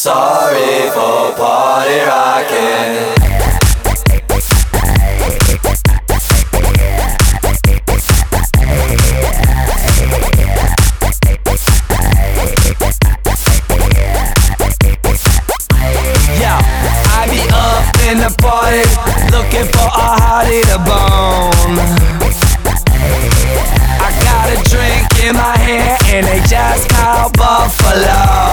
Sorry for party rocking. Yo, I be up in the party, looking for a hottie to bone. I got a drink in my hand, and they just called Buffalo.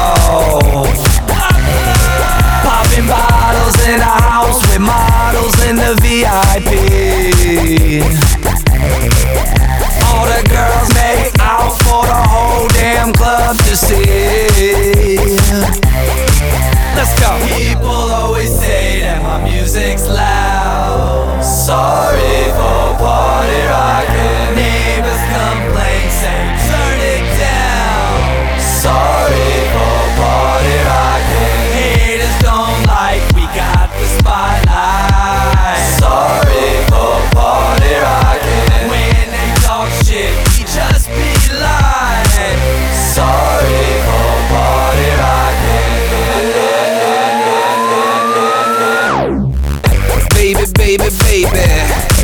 Baby, baby,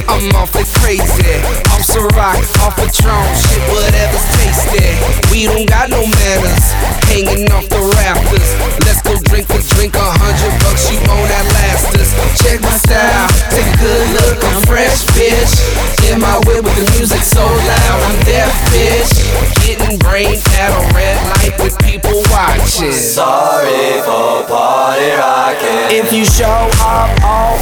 I'm awfully crazy. Off Ciroc, off a Patron, shit, whatever's tasty. We don't got no manners, hanging off the rafters. Let's go drink a drink, a hundred bucks, you own that last us. Check my style, take a good look, I'm fresh, bitch. In my whip with the music so loud, I'm deaf, bitch. Getting brain at a red light with people watching. Sorry for party rocking. If you show up up,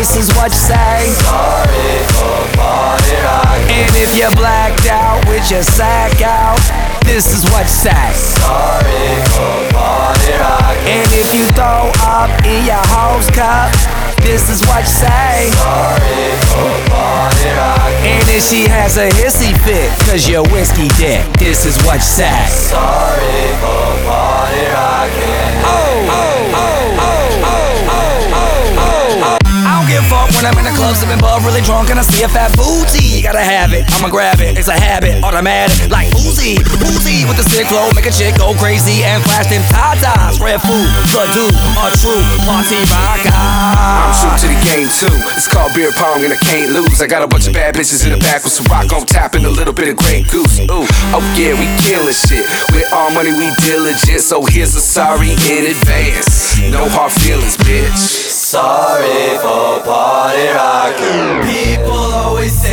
this is what you say. Sorry for party. And if you're blacked out with your sack out, this is what you say. Sorry for party. And if you throw up in your hose cup, this is what you say. Sorry for party. And if she has a hissy fit, cause you're whiskey dick, this is what you say. Sorry for party the club sipping bub, really drunk, and I see a fat booty. Gotta have it, I'ma grab it. It's a habit, automatic, like Uzi, Uzi with the sick flow, make a chick go crazy and flash them tatas. Redfoo, the dude, a true party rocker. I'm true to the game too. It's called beer pong and I can't lose. I got a bunch of bad bitches in the back with some rock on tap and a little bit of Grey Goose. Ooh, oh yeah, we killing shit. With all money, we diligent. So here's a sorry in advance. No hard feelings, bitch. Sorry for party rocking. People always say